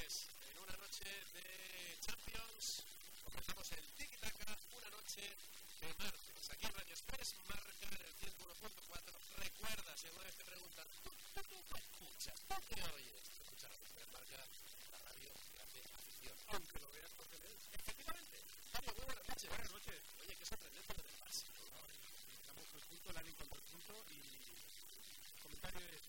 en una noche de Champions. Comenzamos el Tiki Taka, una noche de martes. Pues aquí en Radio Express marca en el 101.4. Recuerda, si alguna vez te preguntan, ¿tú qué escuchas? ¿Tú qué oyes? Pues Escuchar marca la radio grande afición. Aunque lo veas por TV. Efectivamente. Mario, muy buenas noches. Buenas noches. Oye, qué sorprendente lo del Barça. Estamos con el punto, la han encontrado el punto y comentario de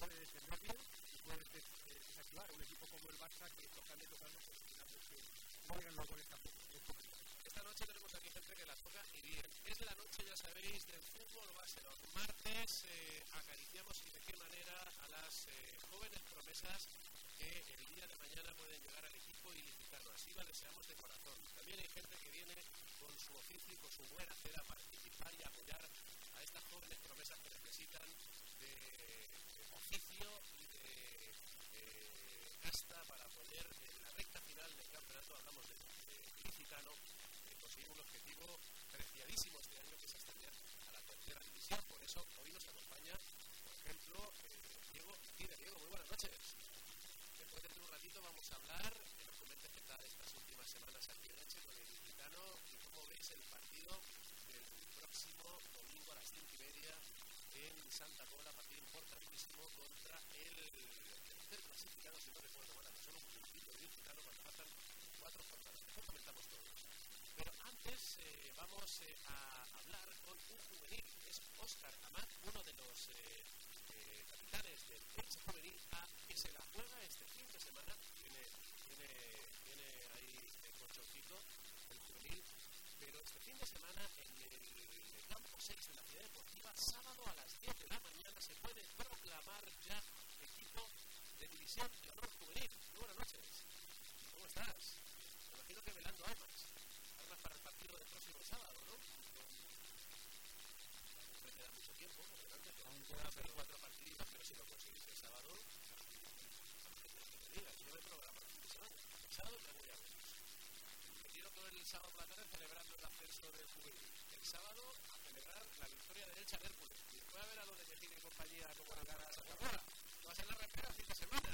Puede defender bien y puede desactivar un equipo como el Barça que tocando y tocando, pues finalmente no llegan en esta noche tenemos aquí gente que la toca y bien. Es la noche, ya sabéis, del fútbol base. Los martes eh, acariciamos y de qué manera a las eh, jóvenes promesas que el día de mañana pueden llegar al equipo y licitarlo. Así lo deseamos de corazón. También hay gente que viene con su oficio y con su buena hacer a participar y apoyar a estas jóvenes promesas que necesitan de, oficio y de para poder en la recta final del campeonato, hablamos de, licitano, eh, conseguir un objetivo preciadísimo este año que es ascender a la tercera división. Por eso hoy nos acompaña, por ejemplo, eh, Diego Diego, muy buenas noches. Después de un ratito vamos a hablar, que nos comentes qué tal estas últimas semanas aquí en Eche con el licitano y cómo veis el partido del próximo domingo a las 5 y media en Santa Cola, partido importantísimo contra el tercer clasificado, si no recuerdo mal, son un principio de licitano cuando faltan cuatro jornadas. Después comentamos todo Pero antes eh, vamos eh, a hablar con un juvenil, es Oscar Amat, uno de los eh, eh, capitanes del Elche Juvenil A, que se la juega este fin de semana. Tiene, ahí el colchoncito, el juvenil, pero este fin de semana en el campo 6 de la ciudad deportiva, sábado a las 10 de la mañana, se puede proclamar ya equipo de división de honor juvenil. Muy buenas noches. ¿Cómo estás? Me imagino que velando armas. Armas para el partido del próximo sábado, ¿no? No me queda mucho tiempo, adelante. Aún queda hacer cuatro partiditos, pero si lo conseguís el sábado, diga, yo me programo el fin de semana. El sábado me voy a ver. Me quiero todo el sábado por la tarde celebrando el ascenso del juvenil. El sábado a celebrar la victoria de Elche al Hércules. Y después a ver a los de Mejía y compañía como la cara a Santa Clara. Va la respira fin semana.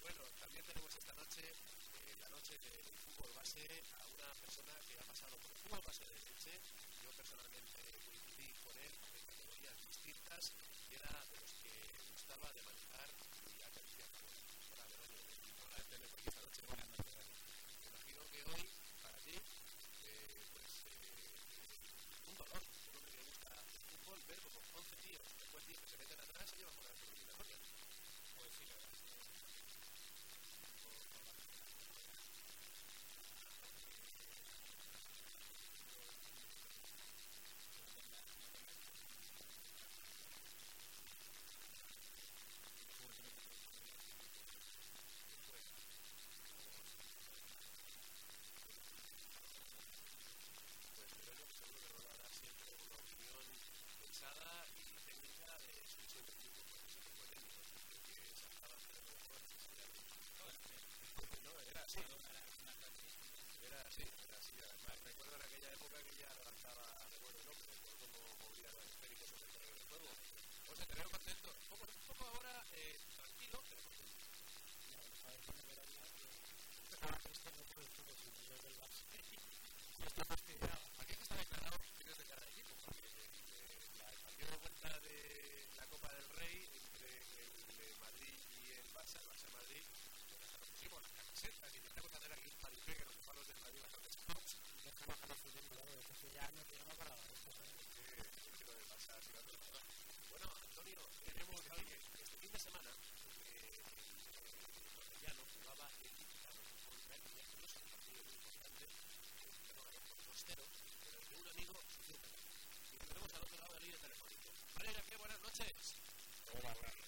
bueno, también tenemos esta noche, eh, la noche del fútbol base, a una persona que ha pasado por fútbol base de Elche. Yo personalmente coincidí con él en categorías distintas y era de los que gustaba de manejar y acariciar. Hola, Verónica. Hola, Tele, porque esta noche buenas noches. Me imagino que hoy, para ti, eh, pues eh, un dolor. Un hombre que le gusta el fútbol, ver como 11 tíos, después 10 que se meten atrás y llevan por la eliminatoria. Pues sí, la verdad. pues Verónica seguro que nos va a dar siempre una opinión pensada y técnica de solución de equipo, porque ese tipo de técnicos que se estaba haciendo mejor no, era así. Era así, era así. Además, recuerdo en aquella época que ya levantaba de vuelo el hombre, por cómo movía los esféricos sobre el terreno de juego. O sea, te. Un poco, un poco ahora eh, tranquilo, pero contento. Aquí está declarado que es de cada equipo, porque de vuelta de la Copa del Rey el Madrid y el Barça, el Madrid, las intentamos hacer aquí que nos del Madrid bastante no se ya no paraba de esto, ¿sabes? Sí, tenemos hoy este fin de semana eh, el Torrellano jugaba el Licitano contra el muy por 2-0, pero amigo. Y tenemos al otro lado del líder telefónico. Vale, qué buenas noches. Hola, buenas noches.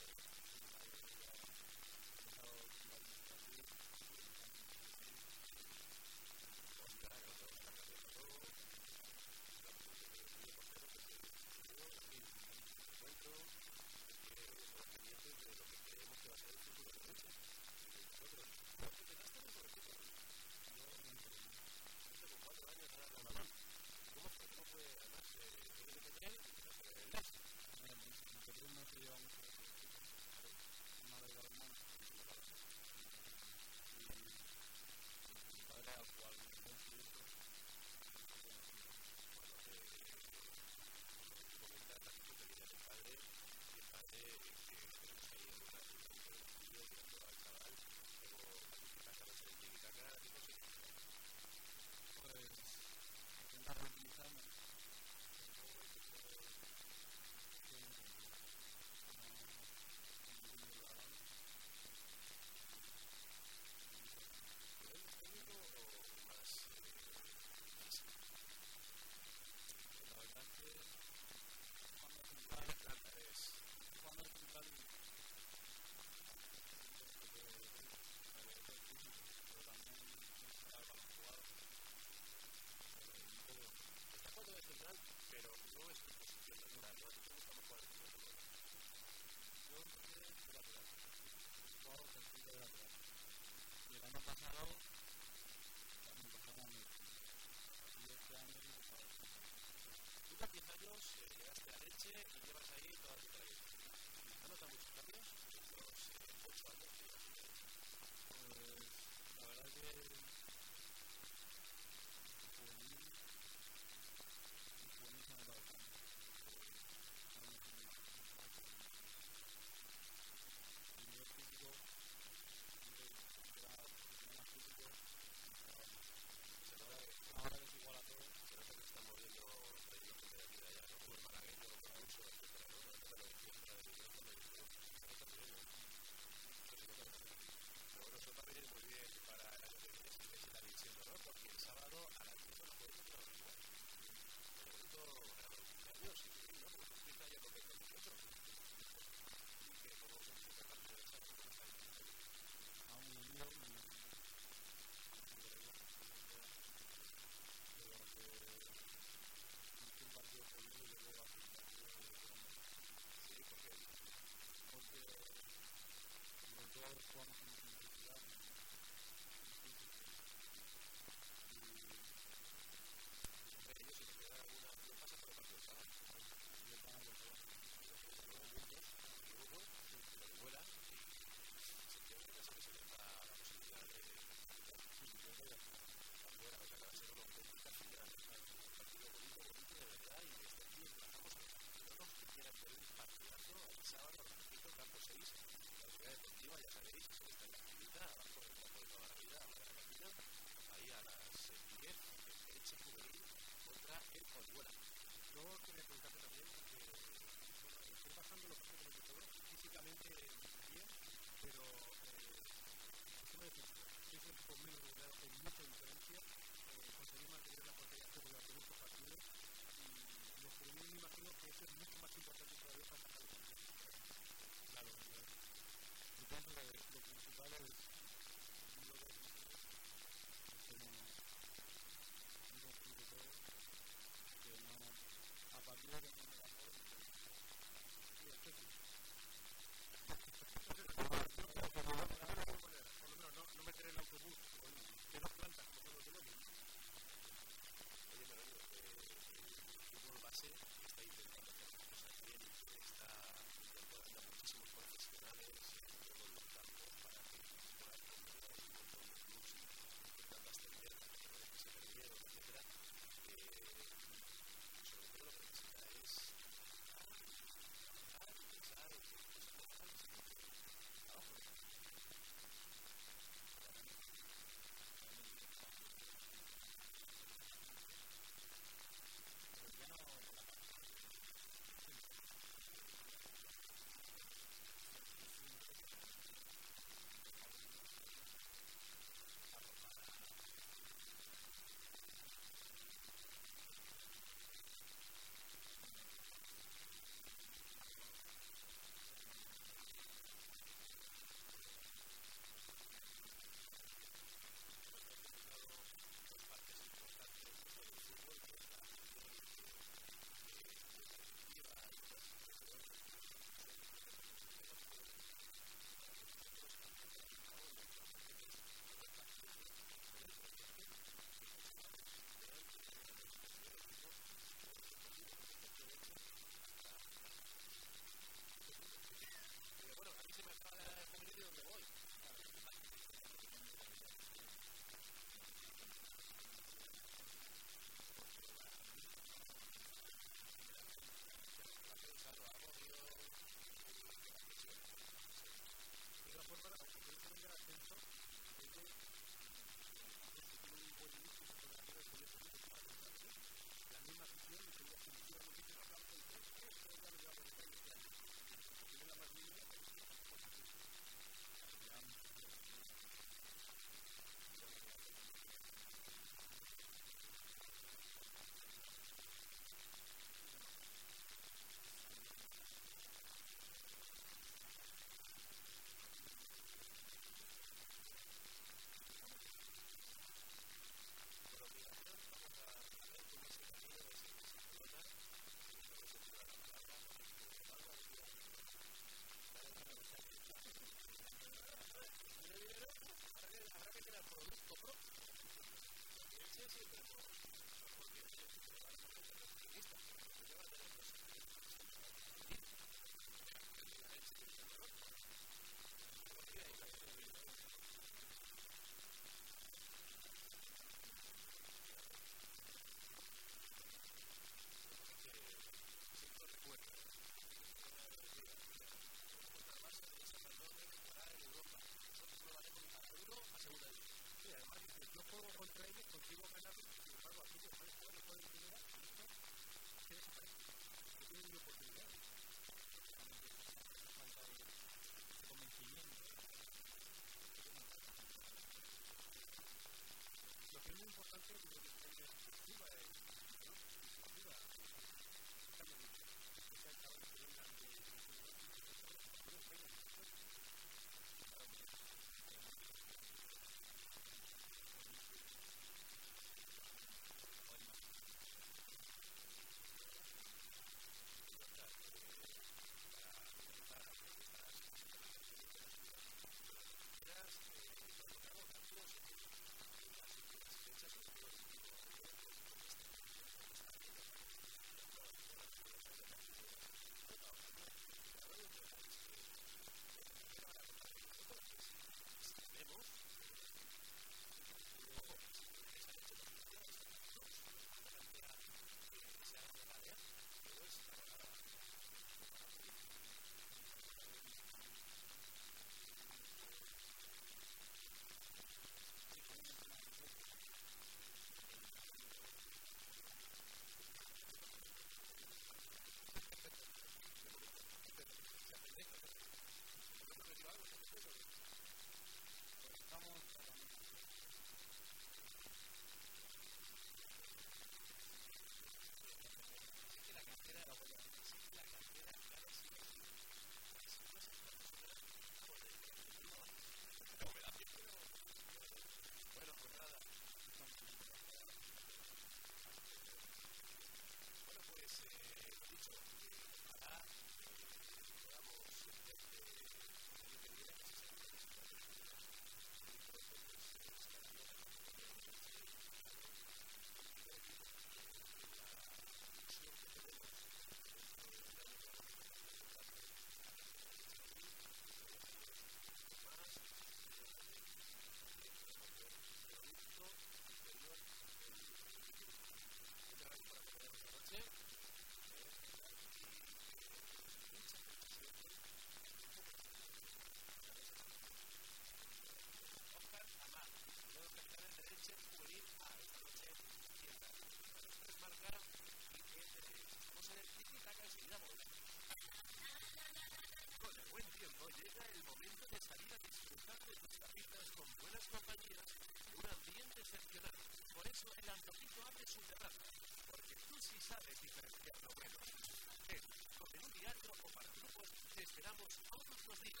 Días.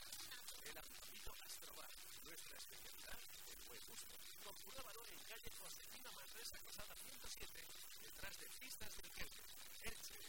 El antojito Astrobar, nuestra especialidad, el buen gusto. Compruébalo en calle Josefina Manresa, Cosada 107, detrás de Pistas del Kelme. Elche.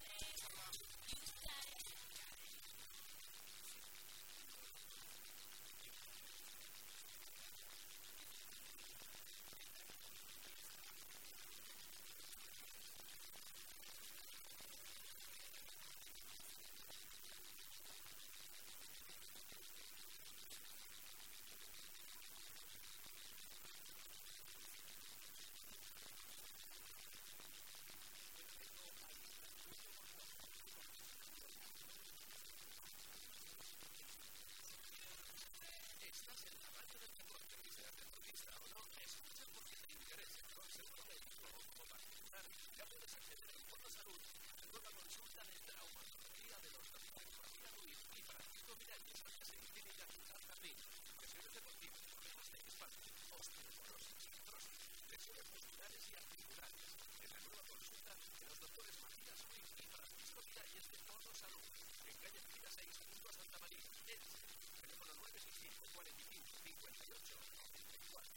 ¿Estás en la radio del deporte y serás deportista o no? Escucha porque te interesa. Con seguro médico o como particular, ya puedes acceder en Fondo Salud a la nueva consulta de traumatología de los doctores María Ruiz y Francisco Miralles en Clínica Ciudad Jardín. Lesiones deportivas, problemas de espalda, osteoporosis, artrosis, lesiones musculares y articulares. En la nueva consulta de los doctores Matías Ruiz y Francisco Miralles de Fondo Salud. En calle Gira 6, junto a Santa María. Elche. Teléfono 965 45 58 84.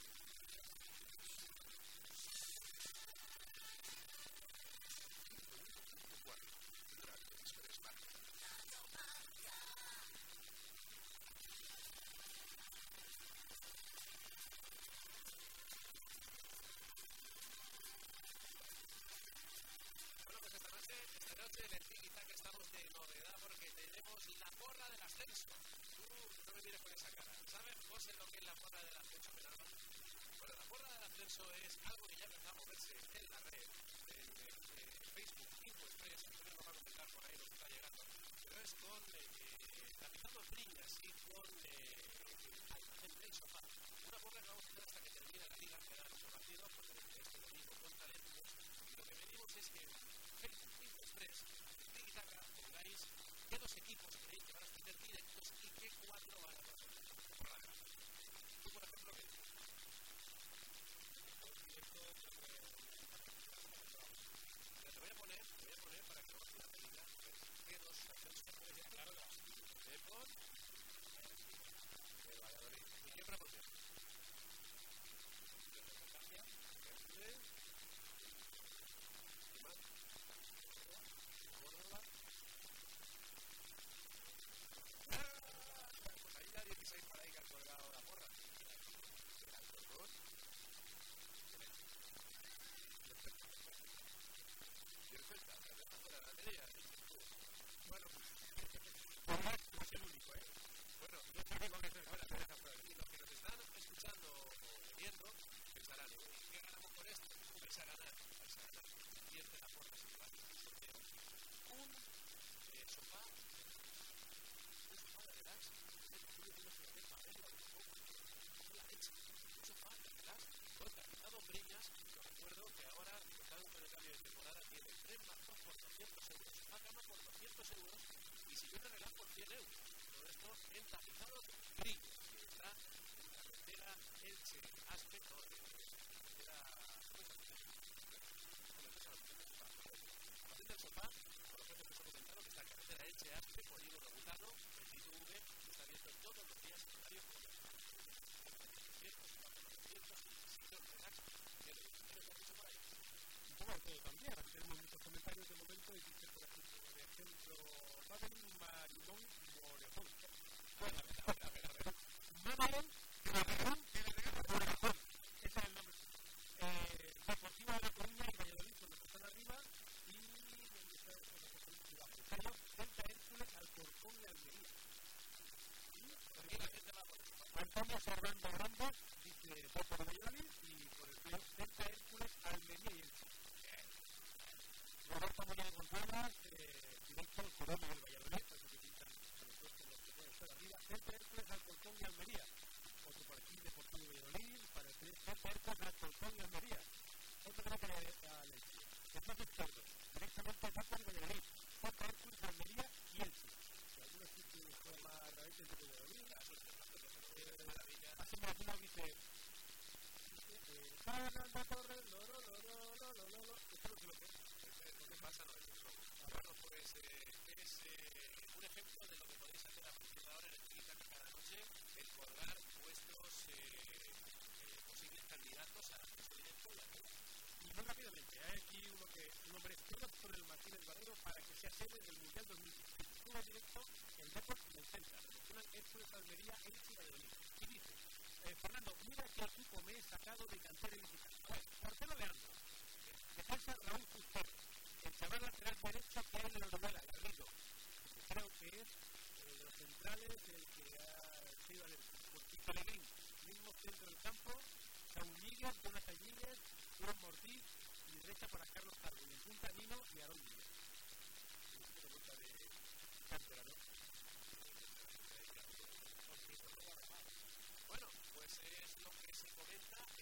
Grandes Express Market. Bueno, pues esta noche, esta noche en el Tiki que estamos de novedad porque tenemos la porra del ascenso. Tú no me mires con esa cara. ¿Sabes, José, lo que es la porra del ascenso, Gerardo? Bueno, la porra del ascenso es algo que ya empezó a moverse en la red, en, eh, Facebook, InfoExpress, que nos va a comentar por ahí, nos está llegando. Pero es con eh, Capitano Briñas y con eh, del Sofá. Una porra que vamos a hacer hasta que termine la liga, quedan ocho partidos, porque este domingo contra Leticia. Y lo que venimos es que en Facebook, InfoExpress, Tiki Taka, pongáis qué dos equipos creéis que van a tener directos y qué cuatro van a pasar. Tú, por ejemplo, ¿qué? Mira, te voy a poner, te voy a poner para que veas la película, qué dos ascensos ya claro, Depor, el Valladolid. ¿Y qué promoción? Verde, ¿qué más? Córdoba. Pues ahí la 16 para ahí que han colgado la porra. El Alcorcón. Y el Celta, que está fuera de Bueno, es el único, ¿eh? bueno, yo creo que es. Y los que nos están escuchando o viendo pensarán, "Uy, ¿qué ganamos con esto? A ganar, la. Un eh, sofá, un sofá de relax. Tú le tienes que hacer papel o la leche. Un sofá de relax. Con tapizado brillas, lo recuerdo que ahora, están con el cambio de temporada, tiene tres marcos por 200 euros, una cama por 200 euros y si viene relax por 100 euros. Todo esto en tapizado que está en la carretera Elche, Aspe, la carretera... por comentado que en carretera Elche, el ITV, que está abierto todos los días en horario comercial. 300, 400, sesión relax, ¿qué le ¿Quieres dar mucho por ahí? Un poco de todo también. Aquí tenemos muchos comentarios de momento y dice, por ejemplo, de ejemplo, Madeline Marilón Morejón. Bueno, A ver, a ver, a ver. Madeline Morejón, Morejón. Ese es el nombre. Eh, Deportiva de la Coruña y Valladolid, donde están arriba. Y donde está Carlos, Celta Hércules, Alcorcón y Almería. Aquí la gente va por Serrando Rambos dice por Valladolid y por el club Celta Hércules, Almería y Elche. Roberto Moya de eh, directo al Corona del Valladolid, eso que pintan los dos con los que pueden estar arriba. Celta Hércules, Alcorcón y Almería. Otro por aquí, Deportivo Valladolid, para el club Celta Hércules, Alcorcón y Almería. Otro creo que a Elche. Después izquierdo, directamente al Celta de Valladolid. Celta Hércules, Almería y Elche. Si se imagina dice, es no pues es un ejemplo de lo que podéis hacer a partir de ahora en el Twitter cada noche, el vuestros posibles candidatos a la presidencia y a y rápidamente, hay aquí uno que un hombre por el Martínez Barrero para que sea sede del Mundial 2015. Estuvo directo el Deport del Centro, Nacional Hércules Almería de eh, Fernando, mira qué equipo me he sacado de y visita. Bueno, Marcelo Leandro, defensa Raúl Fuster, el chaval lateral derecho que en la novela, Garrido, creo que es eh, de los centrales el que ha sido Porque Pellegrín, mismo centro del campo, Saúl Miguel, Jonathan Juan Mortiz y derecha para Carlos Carlos, en punta Nino y Aarón cantera, ¿no? Bueno, pues es lo que se comenta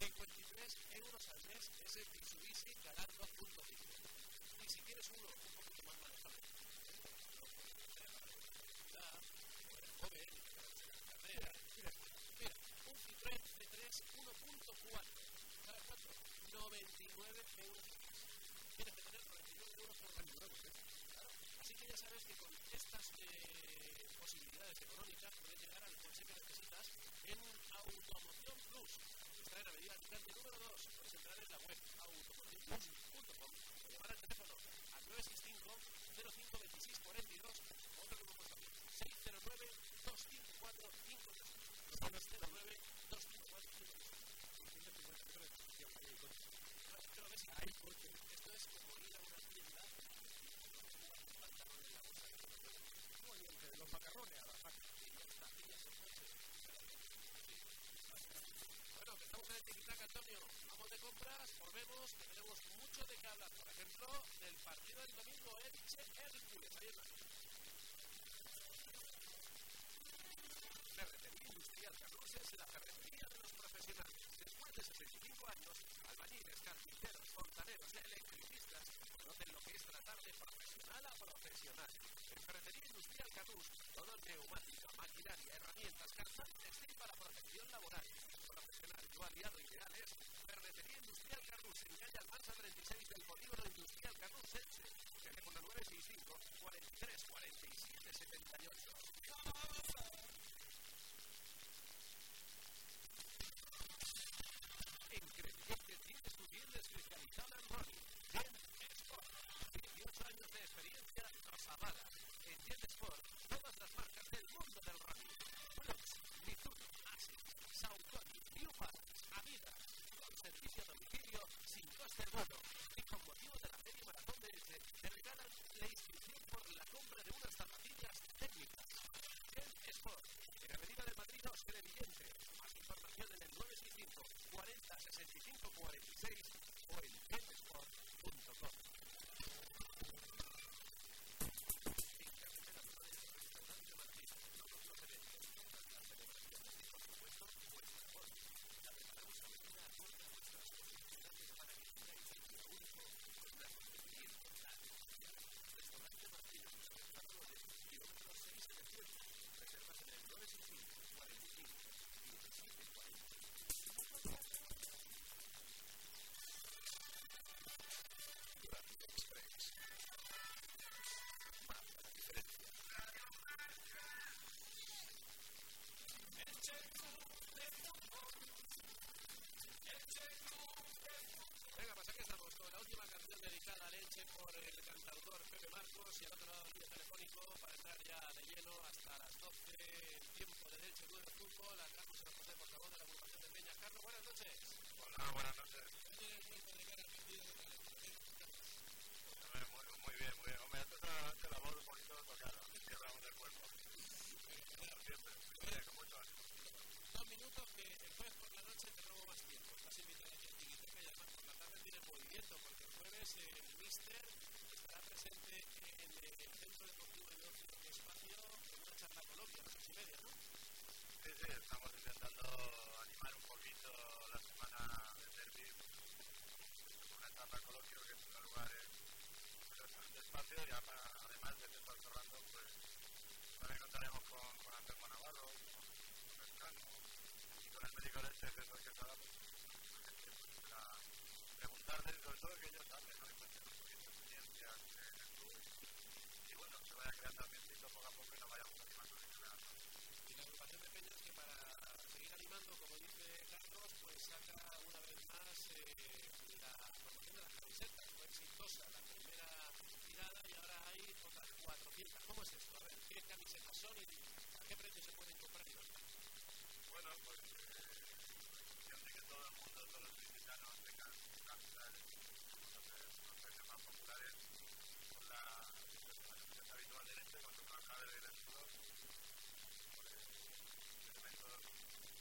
53 euros al mes es el Mitsubishi Galant 2.5 y si quieres uno un poquito más manejable mira, un Citroën C3 1.4 ¿sabes cuánto? 99 euros tienes que tener 99 euros por año nuevo claro así que ya sabes que con estas eh, posibilidades económicas puedes llegar al coche que necesitas en Automoción Plus está en Avenida Alicante número 2 puedes entrar en la web automocionplus.com o llamar al teléfono al 965 05 26 42 otro número por 609 254 5 609 254 5 hay coche. Esto es como ir a una tienda los macarrones a la vaca Tiquitaca, Antonio. Vamos de compras, volvemos, que tenemos mucho de qué hablar. Por ejemplo, del partido del domingo Elche Hércules. Ahí está. Ferretería Industrial Carlos es la ferretería de los profesionales. Después de 65 años, albañiles, carpinteros, fontaneros, electricistas conocen lo que es tratar de profesional a profesional. En Ferretería Industrial Carrus, todo neumática, maquinaria, herramientas, y textil para protección laboral. Tu aliado ideal es Ferretería Industrial Carrus, en calle Almansa 36 del Polígono Industrial Carrus Elche. Teléfono 965 43 47 78. Coloquio que en primer lugar es un espacio y apa- además de está cerrando, pues también contaremos con, con Antonio Navarro, con, Cano y con el médico del Jesús que está para preguntarles sobre todo que ellos hablen, ¿no? Un poquito de en club y, bueno, se vaya creando ambientito poco a poco y nos vayamos animando a generar, ¿no? Y la agrupación de peñas que para seguir animando, como dice Carlos, pues saca una vez más la de. Fue exitosa la primera tirada y ahora hay otras 400. ¿Cómo es esto? A ver, ¿qué camisetas son y a qué precio se pueden comprar y? Bueno, pues eh, de que todo el mundo, todos los cristianos tengan camisetas los precios más populares con la camiseta habitual del este, con su franja de escudo, con pues, elementos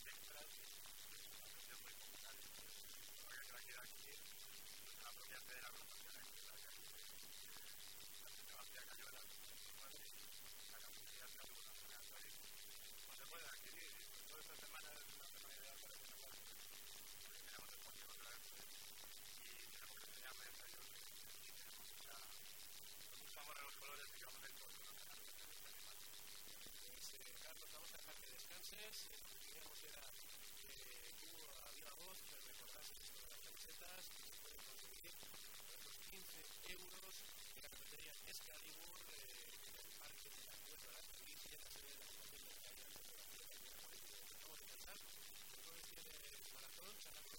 extras, una presión muy popular. Lo que quiera aquí, la propia federación. Que queríamos era que tú a viva voz recordases esto de las camisetas que pueden conseguir por esos 15 euros en la cafetería Excalibur eh, en el parque de la Cueva de las Delicias, la sede de la Fundación de Calle de la Fotografía también a Madrid. Acabamos de pensar, después tiene el maratón, sacando de Jorge Butaca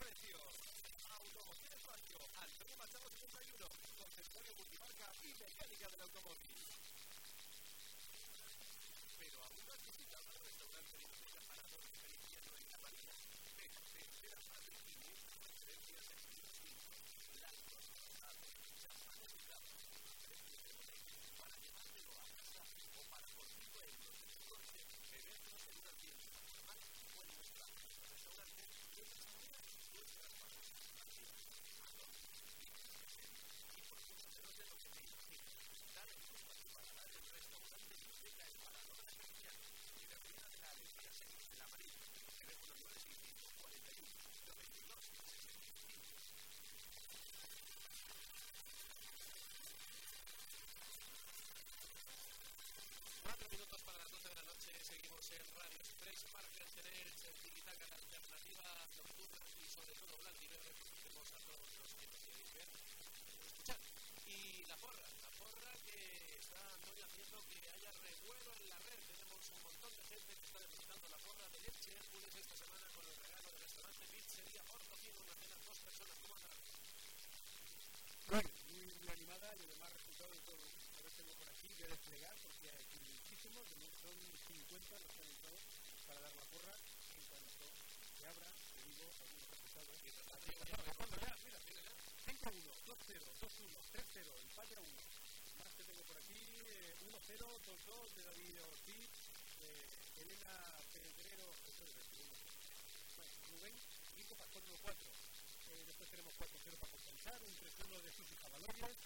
precio. Automoción Espacio, Antonio Machado 61, concesionario multimarca y mecánica del automóvil. Pero aún no has visitado el restaurante de Parador de Feliciano en Catalina. Ven, te esperas más de 2-0, 2-1, 3-0, empate a 1. Más que tengo por aquí, 1-0, 2-2 de David Ortiz, Elena Pedrero, eso es bueno, Rubén, y Copa 4-4. Después tenemos 4-0 para compensar, un 3-1 de Susi Jabalorias.